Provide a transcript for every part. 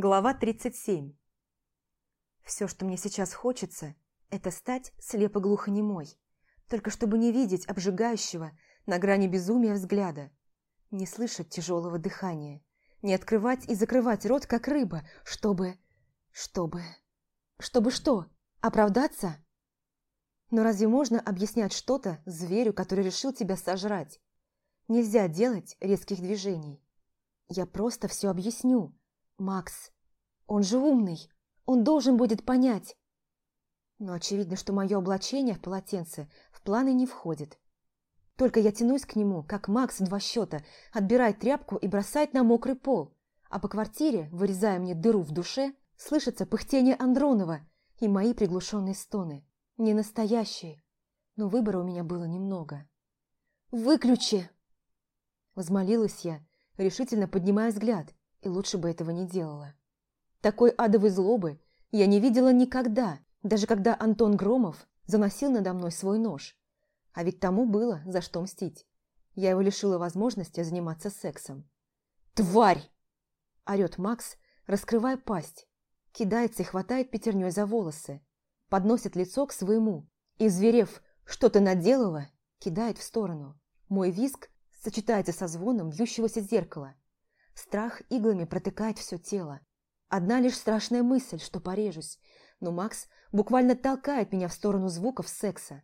Глава 37 Все, что мне сейчас хочется, это стать слепо-глухонемой, только чтобы не видеть обжигающего на грани безумия взгляда, не слышать тяжелого дыхания, не открывать и закрывать рот, как рыба, чтобы... чтобы... чтобы что, оправдаться? Но разве можно объяснять что-то зверю, который решил тебя сожрать? Нельзя делать резких движений. Я просто все объясню, Макс, он же умный, он должен будет понять. Но очевидно, что мое облачение в полотенце в планы не входит. Только я тянусь к нему, как Макс в два счета, отбирает тряпку и бросает на мокрый пол, а по квартире, вырезая мне дыру в душе, слышится пыхтение Андронова и мои приглушенные стоны. Не настоящие, но выбора у меня было немного. «Выключи!» Возмолилась я, решительно поднимая взгляд, и лучше бы этого не делала. Такой адовой злобы я не видела никогда, даже когда Антон Громов заносил надо мной свой нож. А ведь тому было за что мстить. Я его лишила возможности заниматься сексом. «Тварь!» – орёт Макс, раскрывая пасть. Кидается и хватает пятерней за волосы. Подносит лицо к своему. И, зверев, что ты наделала, кидает в сторону. Мой виск сочетается со звоном бьющегося зеркала. Страх иглами протыкает все тело. Одна лишь страшная мысль, что порежусь, но Макс буквально толкает меня в сторону звуков секса.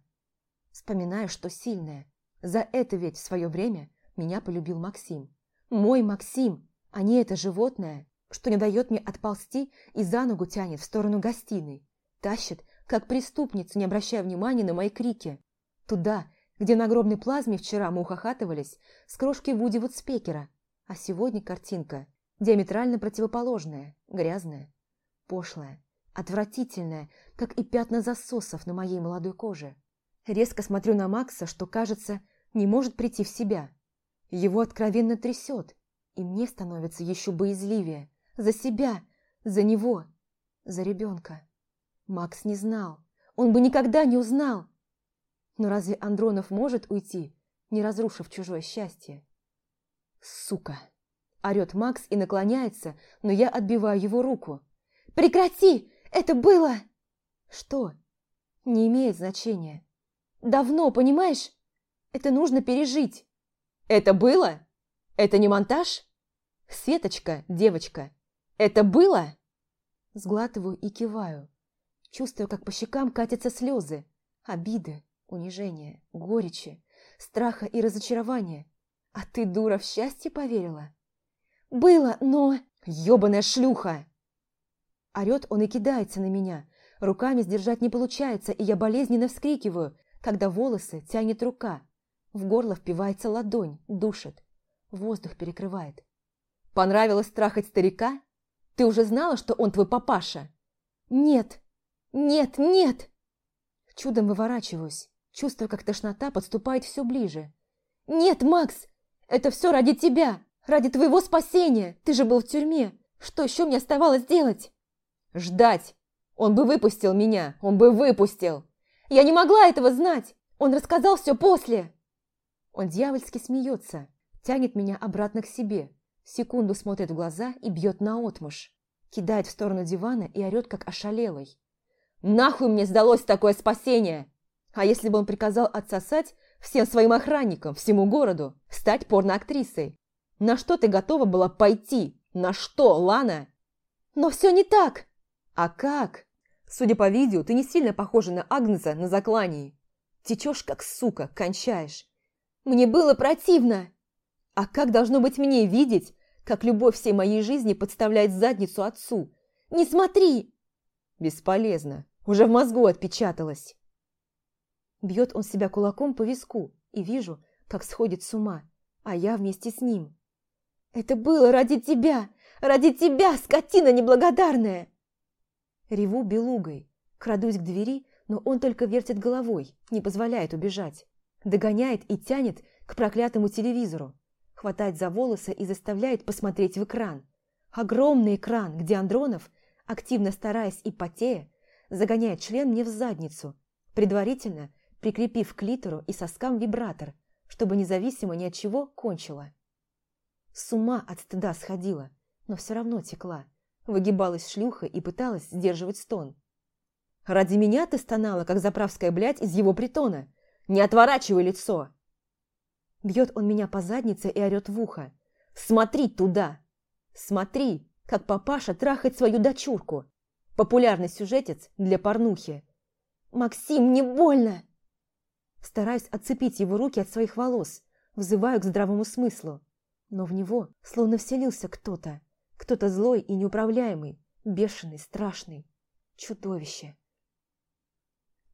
Вспоминаю, что сильное. За это ведь в свое время меня полюбил Максим. Мой Максим, а не это животное, что не дает мне отползти и за ногу тянет в сторону гостиной. Тащит, как преступницу, не обращая внимания на мои крики. Туда, где на гробной плазме вчера мы ухахатывались с крошки Вуди Вудспекера, а сегодня картинка диаметрально противоположная, грязная, пошлая, отвратительная, как и пятна засосов на моей молодой коже. Резко смотрю на Макса, что, кажется, не может прийти в себя. Его откровенно трясет, и мне становится еще боязливее. За себя, за него, за ребенка. Макс не знал, он бы никогда не узнал. Но разве Андронов может уйти, не разрушив чужое счастье? «Сука!» – орёт Макс и наклоняется, но я отбиваю его руку. «Прекрати! Это было...» «Что?» «Не имеет значения. Давно, понимаешь? Это нужно пережить». «Это было? Это не монтаж?» «Светочка, девочка, это было?» Сглатываю и киваю. Чувствую, как по щекам катятся слезы. Обиды, унижения, горечи, страха и разочарования. «А ты, дура, в счастье поверила?» «Было, но...» «Ёбаная шлюха!» Орёт он и кидается на меня. Руками сдержать не получается, и я болезненно вскрикиваю, когда волосы тянет рука. В горло впивается ладонь, душит. Воздух перекрывает. «Понравилось трахать старика? Ты уже знала, что он твой папаша?» «Нет! Нет! Нет!» Чудом выворачиваюсь, чувствуя, как тошнота подступает все ближе. «Нет, Макс! Это все ради тебя, ради твоего спасения. Ты же был в тюрьме. Что еще мне оставалось делать? Ждать. Он бы выпустил меня, он бы выпустил. Я не могла этого знать. Он рассказал все после. Он дьявольски смеется, тянет меня обратно к себе. Секунду смотрит в глаза и бьет наотмашь. Кидает в сторону дивана и орет, как ошалелый. «Нахуй мне сдалось такое спасение!» А если бы он приказал отсосать, всем своим охранникам, всему городу, стать порноактрисой. На что ты готова была пойти? На что, Лана? Но все не так. А как? Судя по видео, ты не сильно похожа на Агнеса на заклании. Течешь как сука, кончаешь. Мне было противно. А как должно быть мне видеть, как любовь всей моей жизни подставляет задницу отцу? Не смотри! Бесполезно. Уже в мозгу отпечаталось. Бьет он себя кулаком по виску, и вижу, как сходит с ума, а я вместе с ним. «Это было ради тебя! Ради тебя, скотина неблагодарная!» Реву белугой, крадусь к двери, но он только вертит головой, не позволяет убежать. Догоняет и тянет к проклятому телевизору. Хватает за волосы и заставляет посмотреть в экран. Огромный экран, где Андронов, активно стараясь и потея, загоняет член мне в задницу, предварительно прикрепив к литеру и соскам вибратор, чтобы независимо ни от чего кончила. С ума от стыда сходила, но все равно текла. Выгибалась шлюха и пыталась сдерживать стон. «Ради меня ты стонала, как заправская блядь из его притона. Не отворачивай лицо!» Бьет он меня по заднице и орет в ухо. «Смотри туда! Смотри, как папаша трахает свою дочурку! Популярный сюжетец для порнухи!» «Максим, не больно!» Стараюсь отцепить его руки от своих волос, взываю к здравому смыслу. Но в него словно вселился кто-то. Кто-то злой и неуправляемый, бешеный, страшный. Чудовище.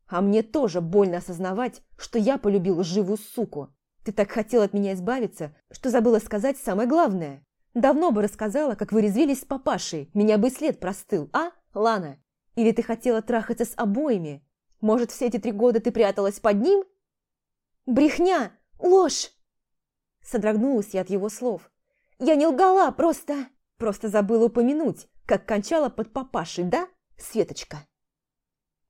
А мне тоже больно осознавать, что я полюбил живую суку. Ты так хотел от меня избавиться, что забыла сказать самое главное. Давно бы рассказала, как вы резвились с папашей, меня бы след простыл, а, Лана? Или ты хотела трахаться с обоими? Может, все эти три года ты пряталась под ним? Брехня! Ложь! Содрогнулась я от его слов. Я не лгала, просто... Просто забыла упомянуть, как кончала под папашей, да, Светочка?